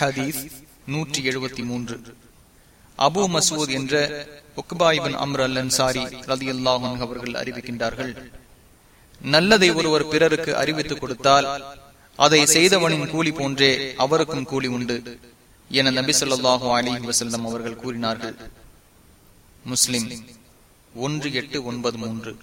ஹதீஸ் நூற்றி எழுபத்தி மூன்று. அபு மசூத் என்ற உக்பாயிபன் அம்ர் அல் அன்சாரி ரதி அல்லாஹன் அவர்கள் அறிவிக்கின்றார்கள். நல்லதை ஒருவர் பிறருக்கு அறிவித்துக் கொடுத்தால் அதை செய்தவனின் கூலி போன்றே அவருக்கும் கூலி உண்டு என நபி சொல்லாஹு அலி வசல்லம் அவர்கள் கூறினார்கள். முஸ்லிம் ஒன்று எட்டு ஒன்பது மூன்று.